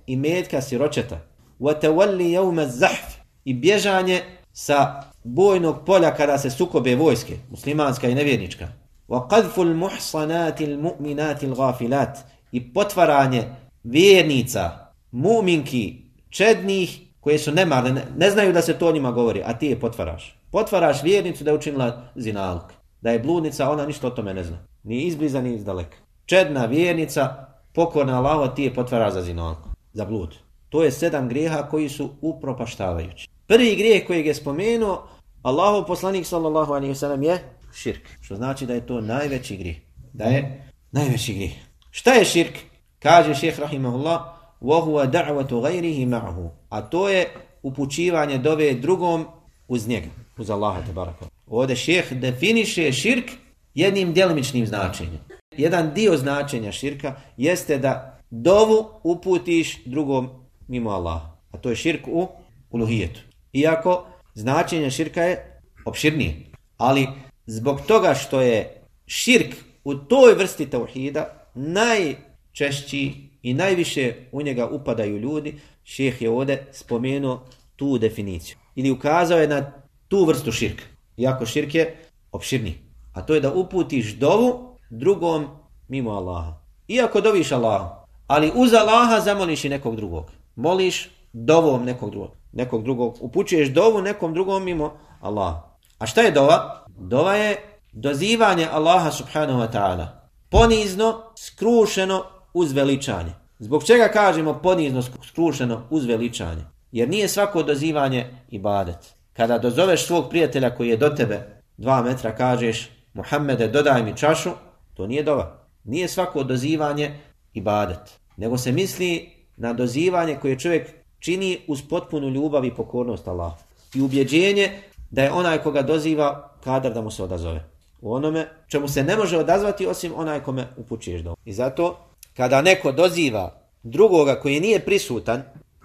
i metka siročeta. وَتَوَلِّ يَوْمَ الزَّحْفِ i bježanje sa bojnog polja kada se sukobe vojske, muslimanska i nevjernička. وَقَذْفُ الْمُحْصَنَاتِ الْمُؤْمِنَاتِ الْغَافِلَاتِ i potvaranje vjernica, mu'minki, čednih koje su nemarne, ne, ne znaju da se to njima govori, a ti je potvaraš. Potvaraš vjernicu da je učinila zinaluk, da je bludnica, ona ništa o tome ne zna. Ni izbliza, ni izdaleka. Čedna vjernica, pokorna Allaho, ti je potvaraš za zinaluk, za blud. To je sedam grijeha koji su upropaštavajući. Prvi grijeh koji je spomenuo, Allahov poslanik sallallahu alaihi wasallam je širk. Što znači da je to najveći grijeh. Da je najveći grijeh. Šta je širk? Kaže šeheh rahimahullah, وَهُوَ دَعْوَةُ غَيْرِهِ مَعْهُ A to je upućivanje dove drugom uz njega, uz Allaha tabaraka. Ovdje šeheh definiše širk jednim djelimičnim značenjem. Jedan dio značenja širka jeste da dovu uputiš drugom mimo Allaha. A to je širk u uluhijetu. Iako značenje širka je opširnije. Ali zbog toga što je širk u toj vrsti tauhida najčešći i najviše u njega upadaju ljudi, šeheh je ovdje spomenuo tu definiciju. Ili ukazao je na tu vrstu širka. Iako širk je opširniji. A to je da uputiš dovu drugom mimo Allaha. Iako doviš Allahu, ali uz Allaha zamoliš i nekog drugog. Moliš dovom nekog drugog nekog drugog, upućuješ dovu nekom drugom mimo Allah. A šta je dova? Dova je dozivanje Allaha subhanahu wa ta'ala. Ponizno, skrušeno, uz veličanje. Zbog čega kažemo ponizno, skrušeno, uz veličanje? Jer nije svako dozivanje ibadet. Kada dozoveš svog prijatelja koji je do tebe dva metra, kažeš Muhammede, dodaj mi čašu, to nije dova. Nije svako dozivanje ibadet. Nego se misli na dozivanje koje čovjek čini uz potpunu ljubav i pokornost Allah. I ubjeđenje da je onaj koga doziva kadar da mu se odazove. U onome čemu se ne može odazvati osim onaj kome upućuješ do. I zato kada neko doziva drugoga koji nije prisutan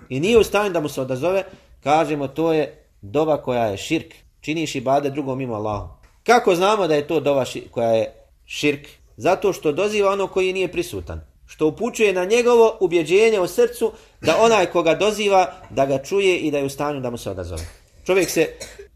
i nije u stanju da mu se odazove, kažemo to je dova koja je širk. Činiš ibade drugom mimo Allahu. Kako znamo da je to dova koja je širk? Zato što doziva ono koji nije prisutan što upućuje na njegovo ubjeđenje u srcu da onaj koga doziva da ga čuje i da je u stanju da mu se odazove. Čovjek se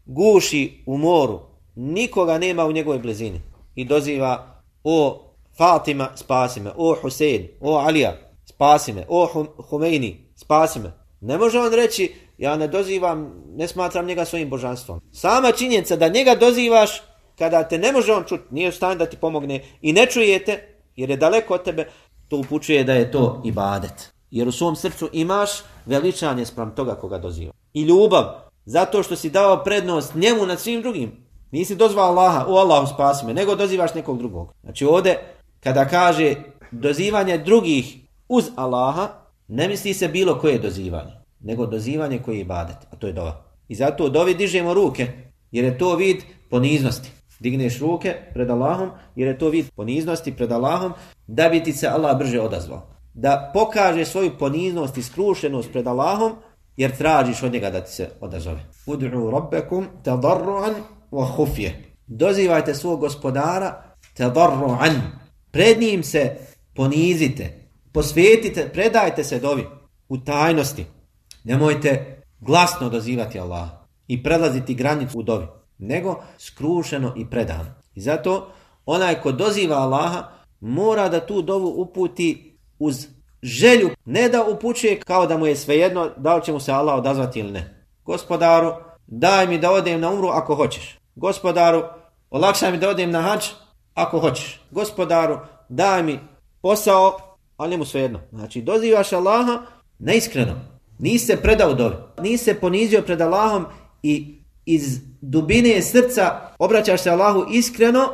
guši u moru, nikoga nema u njegovoj blizini i doziva o Fatima spasi me, o Husein, o Alija spasi me, o Humeini spasi me. Ne može on reći ja ne dozivam, ne smatram njega svojim božanstvom. Sama činjenica da njega dozivaš kada te ne može on čuti, nije u stanju da ti pomogne i ne čujete jer je daleko od tebe, to upućuje da je to ibadet. Jer u svom srcu imaš veličanje sprem toga koga doziva. I ljubav, zato što si dao prednost njemu nad svim drugim. Nisi dozvao Allaha, o Allahu spasi me, nego dozivaš nekog drugog. Znači ovdje, kada kaže dozivanje drugih uz Allaha, ne misli se bilo koje dozivanje, nego dozivanje koje je ibadet, a to je dova. I zato dovi dižemo ruke, jer je to vid poniznosti digneš ruke pred Allahom, jer je to vid poniznosti pred Allahom, da bi ti se Allah brže odazvao. Da pokaže svoju poniznost i skrušenost pred Allahom, jer tražiš od njega da ti se odazove. Ud'u rabbekum tadarruan wa hufje. Dozivajte svog gospodara tadarru'an. Pred njim se ponizite, posvetite, predajte se dovi u tajnosti. Nemojte glasno dozivati Allah i prelaziti granicu u dovi, nego skrušeno i predano. I zato onaj ko doziva Allaha mora da tu dovu uputi uz želju, ne da upućuje kao da mu je svejedno da li će mu se Allah odazvati ili ne. Gospodaru, daj mi da odem na umru ako hoćeš. Gospodaru, olakšaj mi da odem na hač ako hoćeš. Gospodaru, daj mi posao, ali mu svejedno. Znači, dozivaš Allaha neiskreno. Nisi se predao dovi. Nisi se ponizio pred Allahom i iz dubine srca obraćaš se Allahu iskreno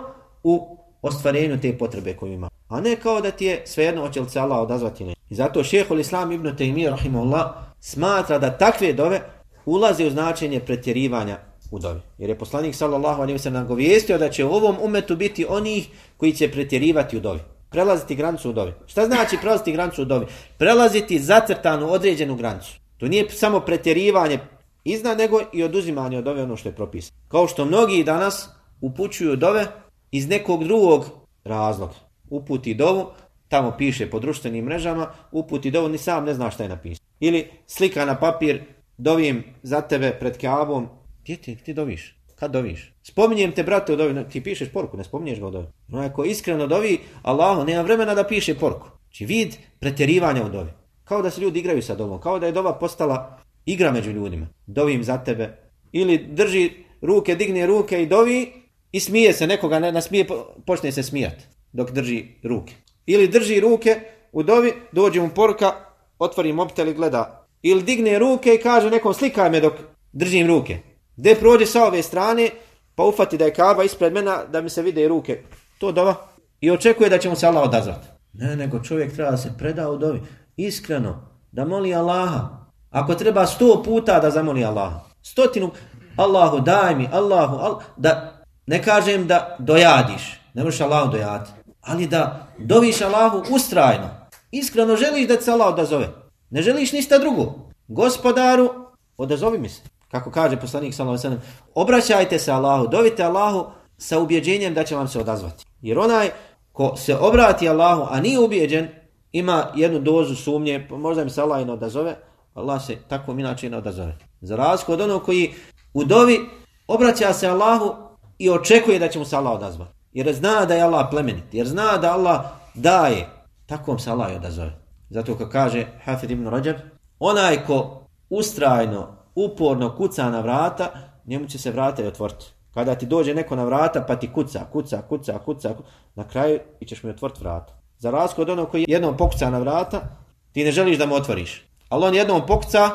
u ostvarenju te potrebe koju ima. A ne kao da ti je svejedno hoće li se Allah odazvati ne. I zato šehol Islam ibn Taymiyyah rahimahullah smatra da takve dove ulaze u značenje pretjerivanja u dovi. Jer je poslanik sallallahu alaihi wa sallam govijestio da će u ovom umetu biti onih koji će pretjerivati u dovi. Prelaziti granicu u dovi. Šta znači prelaziti granicu u dovi? Prelaziti zacrtanu određenu granicu. To nije samo pretjerivanje iznad nego i oduzimanje od ove ono što je propisano. Kao što mnogi danas upućuju dove iz nekog drugog razloga. Uputi dovu, tamo piše po društvenim mrežama, uputi dovu, ni sam ne zna šta je napisano. Ili slika na papir, dovim za tebe pred kabom, gdje ti, ti doviš? Kad doviš? Spominjem te, brate, u dovi, ti pišeš poruku, ne spominješ ga u dovi. No, ako iskreno dovi, Allah nema vremena da piše poruku. Či znači, vid pretjerivanja u dovi. Kao da se ljudi igraju sa dovom, kao da je dova postala igra među ljudima. Dovim za tebe. Ili drži ruke, digne ruke i dovi i smije se, nekoga ne nasmije, počne se smijati dok drži ruke. Ili drži ruke u dovi, dođe mu poruka, otvori mobitel i gleda. Ili digne ruke i kaže nekom slikaj me dok držim ruke. Gde prođe sa ove strane, pa ufati da je kaba ispred mena da mi se vide ruke. To dova. I očekuje da će mu se Allah odazvati. Ne, nego čovjek treba da se preda u dovi. Iskreno, da moli Allaha. Ako treba sto puta da zamoli Allaha. Stotinu, Allahu daj mi, Allahu, al, da ne kažem da dojadiš. Ne možeš Allahu dojati. Ali da doviš Allahu ustrajno. Iskreno želiš da se Allah odazove. Ne želiš ništa drugo. Gospodaru, odazovi mi se kako kaže poslanik sallallahu alejhi ve sellem, obraćajte se Allahu, dovite Allahu sa ubjeđenjem da će vam se odazvati. Jer onaj ko se obrati Allahu, a nije ubjeđen, ima jednu dozu sumnje, pa možda mi se Allah i ne odazove, Allah se tako inače ne odazove. Za razliku od onog koji u dovi obraća se Allahu i očekuje da će mu se Allah odazvati. Jer zna da je Allah plemenit, jer zna da Allah daje, tako se Allah i odazove. Zato ko kaže Hafid ibn Rajab, onaj ko ustrajno uporno kuca na vrata, njemu će se vrata i otvoriti. Kada ti dođe neko na vrata pa ti kuca, kuca, kuca, kuca, na kraju i ćeš mi otvoriti vrata. Za razliku od onog koji jednom pokuca na vrata, ti ne želiš da mu otvoriš. Ali on jednom pokuca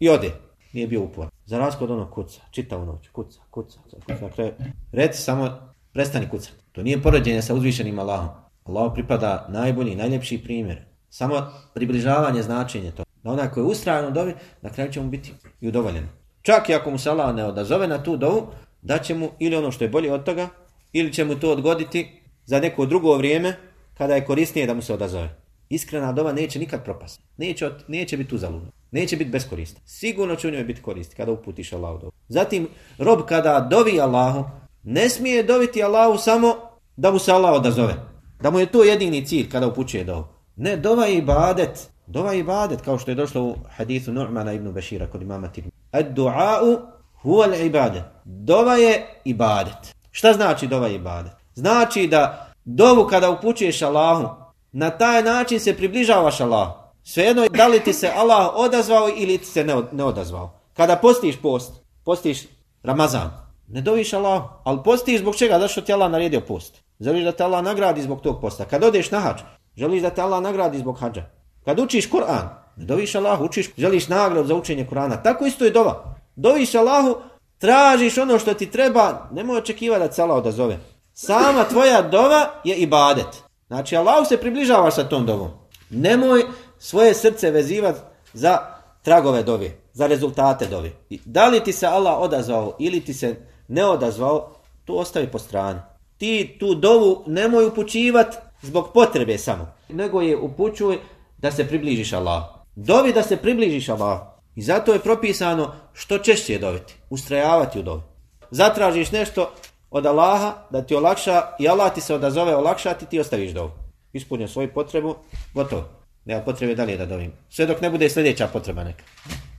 i ode. Nije bio upor. Za razliku od onog kuca, čita u noć, kuca, kuca, kuca. Dakle, reci samo, prestani kucati. To nije porođenje sa uzvišenim Allahom. Allah pripada najbolji, najljepši primjer. Samo približavanje značenje to da onaj koji je ustrajno dovi, na kraju će mu biti i udovoljen. Čak i ako mu se Allah ne odazove na tu dovu, da će mu ili ono što je bolje od toga, ili će mu to odgoditi za neko drugo vrijeme, kada je korisnije da mu se odazove. Iskrena dova neće nikad propasti. Neće, neće biti uzaludno. Neće biti beskorista. Sigurno će u njoj biti koristi kada uputiš Allahu dovu. Zatim, rob kada dovi Allahu, ne smije doviti Allahu samo da mu se Allah odazove. Da mu je to jedini cilj kada upućuje dovu. Ne, dova je ibadet. Dova je ibadet, kao što je došlo u hadithu Nu'mana ibn Bashira kod imama Tirmi. Ad du'a'u huwa al-ibadet. Dova je ibadet. Šta znači dova je ibadet? Znači da dovu kada upućuješ Allahu, na taj način se približavaš Allahu. Svejedno da li ti se Allah odazvao ili ti se ne odazvao. Kada postiš post, postiš Ramazan, ne doviš Allah, ali postiš zbog čega? Zašto ti Allah naredio post? Želiš da te Allah nagradi zbog tog posta. Kad odeš na hađ, želiš da te Allah nagradi zbog hađa. Kad učiš Kur'an, ne doviš Allahu, učiš, želiš nagradu za učenje Kur'ana. Tako isto je dova. Doviš Allahu, tražiš ono što ti treba, nemoj očekivati da se Allah odazove. Sama tvoja dova je ibadet. Znači, Allahu se približava sa tom dovom. Nemoj svoje srce vezivati za tragove dove, za rezultate dove. Da li ti se Allah odazvao ili ti se ne odazvao, to ostavi po strani. Ti tu dovu nemoj upućivati zbog potrebe samo, nego je upućuj da se približiš Allah. Dovi da se približiš Allah. I zato je propisano što češće doviti, Ustrajavati u dovi. Zatražiš nešto, od Allaha da ti olakša i Allah ti se odazove olakšati, ti ostaviš dovu. Ispunio svoju potrebu, gotovo. Nema potrebe dalje da dovim. Sve dok ne bude sljedeća potreba neka.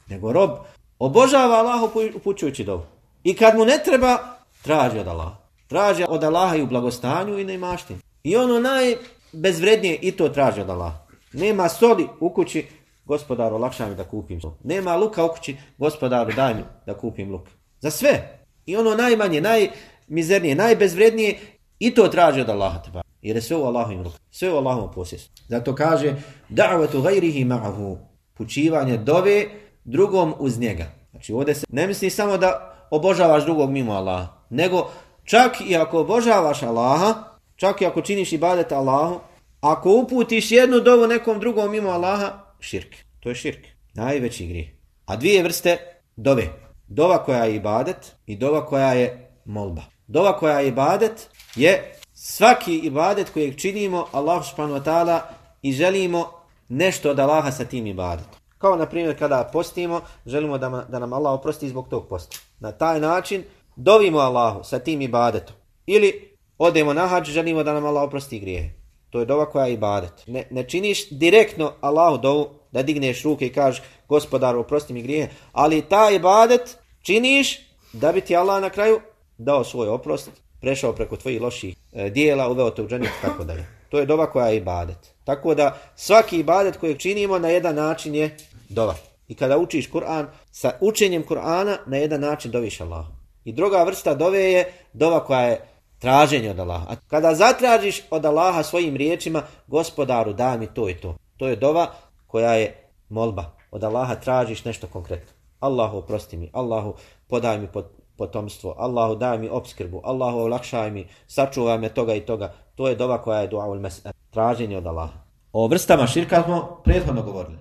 Nego rob obožava Allaha upućujući dovu. I kad mu ne treba, traži od Allaha. Traži od Allaha i u blagostanju i na imaštini. I ono najbezvrednije i to traži od Allaha. Nema soli u kući, gospodaru, olakšaj mi da kupim sol. Nema luka u kući, gospodaru, daj mi da kupim luk. Za sve. I ono najmanje, naj, najmizernije, najbezvrednije, i to traži od Allaha. Teba. Jer je sve u Allahovim rukama, Sve u Allahovom posjestu. Zato kaže, da'vatu gajrihi ma'ahu. Pučivanje dove drugom uz njega. Znači ovdje se ne misli samo da obožavaš drugog mimo Allaha. Nego čak i ako obožavaš Allaha, čak i ako činiš ibadet Allahu, ako uputiš jednu dovu nekom drugom mimo Allaha, širk. To je širk. Najveći grijeh. A dvije vrste dove. Dova koja je ibadet i dova koja je molba. Dova koja je ibadet je svaki ibadet kojeg činimo Allah subhanahu wa ta'ala i želimo nešto od Allaha sa tim ibadetom. Kao na primjer kada postimo, želimo da, da nam Allah oprosti zbog tog posta. Na taj način dovimo Allahu sa tim ibadetom. Ili odemo na hađ, želimo da nam Allah oprosti grijehe. To je dova koja je ibadet. Ne, ne činiš direktno Allahu dovu da digneš ruke i kažeš gospodaru oprosti mi grijehe, ali taj ibadet činiš da bi ti Allah na kraju dao svoj oprost, prešao preko tvojih loših e, dijela, uveo te u dženet i tako dalje. To je dova koja je ibadet. Tako da svaki ibadet kojeg činimo na jedan način je dova. I kada učiš Kur'an, sa učenjem Kur'ana na jedan način doviš Allah. I druga vrsta dove je dova koja je traženje od Allaha. A kada zatražiš od Allaha svojim riječima, gospodaru daj mi to i to. To je dova koja je molba. Od Allaha tražiš nešto konkretno. Allahu oprosti mi, Allahu podaj mi potomstvo. Allahu daj mi obskrbu. Allahu olakšaj mi. Sačuvaj me toga i toga. To je dova koja je dua ul mes'ar. Traženje od Allaha. O vrstama širka smo prethodno govorili.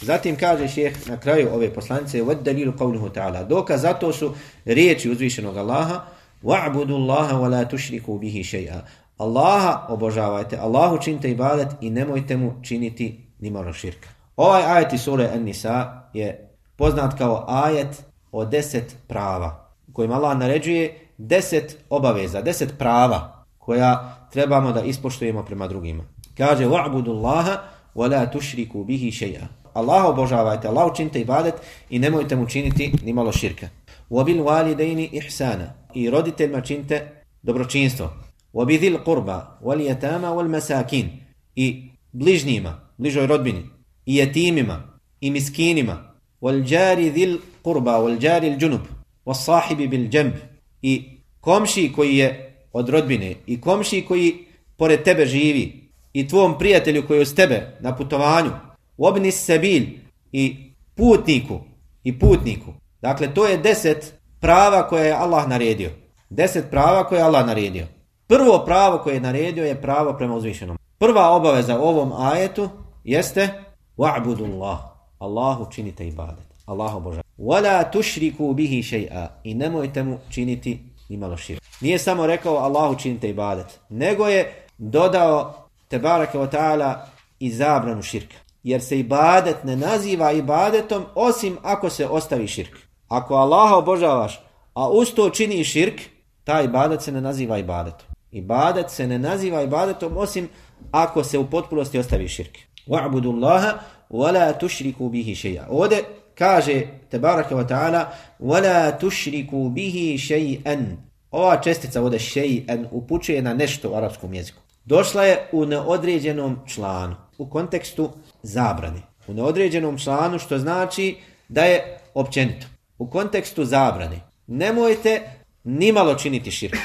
Zatim kaže šeheh na kraju ove poslanice od dalilu qawluhu ta'ala. Dokaz za to su riječi uzvišenog Allaha. Wa'budu Allaha wa la tušriku bihi shay'a." Allaha obožavajte. Allahu činite ibadet i nemojte mu činiti ni malo širka. Ovaj ajet iz sure An-Nisa je poznat kao ajet o deset prava kojim Allah naređuje deset obaveza, deset prava koja trebamo da ispoštujemo prema drugima. Kaže, wa'budu Allaha wa la tušriku bihi shay'a. Allah obožavajte, Allah učinite ibadet i nemojte mu činiti ni malo širka. Wabil walidejni ihsana i roditeljima činite dobročinstvo. Wabidil qurba wal yatama wal masakin i bližnjima, bližoj rodbini, i jetimima, i miskinima, wal jari dhil qurba wal jari al junub وَالصَّاحِبِ بِالْجَنْبِ I komši koji je od rodbine, i komši koji pored tebe živi, i tvom prijatelju koji je uz tebe na putovanju, obni sebil i putniku i putniku. Dakle, to je deset prava koje je Allah naredio. Deset prava koje je Allah naredio. Prvo pravo koje je naredio je pravo prema uzvišenom. Prva obaveza u ovom ajetu jeste wa'budu Allah. Allahu činite ibadet. Allahu Boža. وَلَا تُشْرِكُوا بِهِ شَيْئًا I nemojte mu činiti ni malo širk. Nije samo rekao Allahu činite ibadet, nego je dodao Tebarake wa ta'ala i zabranu širka jer se ibadet ne naziva ibadetom osim ako se ostavi širk. Ako Allaha obožavaš, a usto čini širk, taj ibadet se ne naziva ibadetom. Ibadet se ne naziva ibadetom osim ako se u potpunosti ostavi širk. Wa'budu Allaha wa la tushriku bihi shay'a. Ode kaže tebaraka wa ta'ala wala tushriku bihi shay'an. Ova čestica ovde shay'an upućuje na nešto u arapskom jeziku. Došla je u neodređenom članu, u kontekstu zabrane. U neodređenom članu što znači da je općenito. U kontekstu zabrane. Nemojte nimalo činiti širka.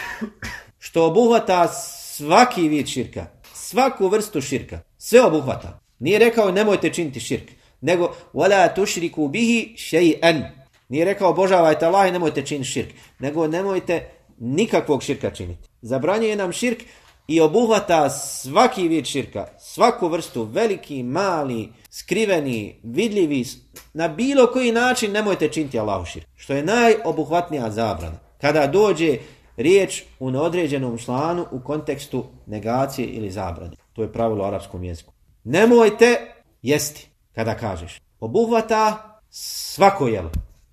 Što obuhvata svaki vid širka. Svaku vrstu širka. Sve obuhvata. Nije rekao nemojte činiti širk. Nego wala tushriku bihi shay'an. Nije rekao obožavajte Allah i nemojte činiti širk. Nego nemojte nikakvog širka činiti. Zabranjuje nam širk i obuhvata svaki vid širka, svaku vrstu, veliki, mali, skriveni, vidljivi, na bilo koji način nemojte činiti Allahu širk. Što je najobuhvatnija zabrana. Kada dođe riječ u neodređenom članu u kontekstu negacije ili zabrane. To je pravilo u arapskom jeziku. Nemojte jesti, kada kažeš. Obuhvata svako jelo.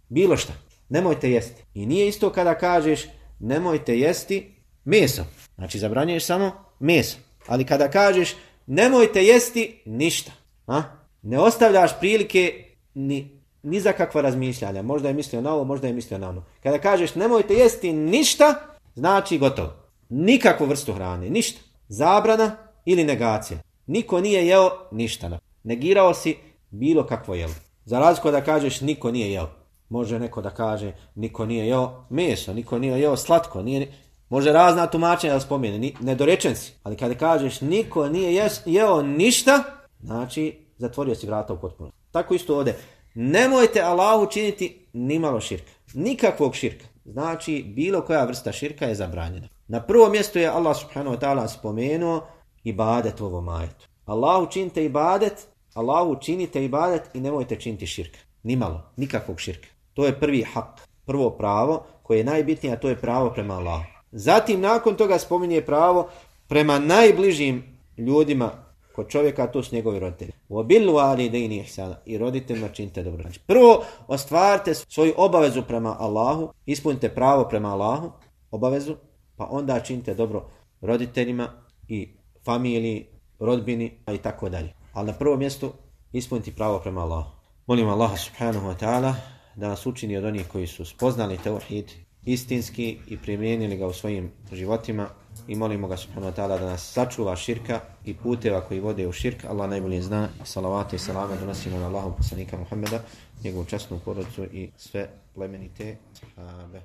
Bilo šta. Nemojte jesti. I nije isto kada kažeš nemojte jesti meso. Znači zabranjuješ samo meso. Ali kada kažeš nemojte jesti ništa. A? Ne ostavljaš prilike ni, ni za kakva razmišljanja. Možda je mislio na ovo, možda je mislio na ono. Kada kažeš nemojte jesti ništa, znači gotovo. Nikakvu vrstu hrane, ništa. Zabrana ili negacija. Niko nije jeo ništa. Negirao si bilo kakvo jelo. Za razliku da kažeš niko nije jeo. Može neko da kaže niko nije jeo meso, niko nije jeo slatko, nije, može razna tumačenja da spomene, nedorečen si. Ali kada kažeš niko nije jeo ništa, znači zatvorio si vrata u potpuno. Tako isto ovdje. Nemojte Allahu činiti nimalo širka. Nikakvog širka. Znači, bilo koja vrsta širka je zabranjena. Na prvo mjesto je Allah subhanahu wa ta'ala spomenuo ibadet u ovom ajetu. Allahu činite ibadet, Allahu činite ibadet i nemojte činiti širk. Nimalo, nikakvog širka. To je prvi hak, prvo pravo koje je najbitnije, a to je pravo prema Allahu. Zatim nakon toga spominje pravo prema najbližim ljudima kod čovjeka, to su njegovi roditelji. U obilu ali ihsana i roditeljima činite dobro. Znači, prvo, ostvarite svoju obavezu prema Allahu, ispunite pravo prema Allahu, obavezu, pa onda činite dobro roditeljima i familiji, rodbini i tako dalje. Ali na prvo mjesto ispuniti pravo prema Allahu. Molim Allaha subhanahu wa ta'ala da nas učini od onih koji su spoznali tauhid istinski i primijenili ga u svojim životima i molimo ga subhanahu wa ta'ala da nas sačuva širka i puteva koji vode u širk. Allah najbolje zna salavate i salame donosimo na Allahom poslanika Muhammeda, njegovu časnu porodicu i sve plemenite sahabe.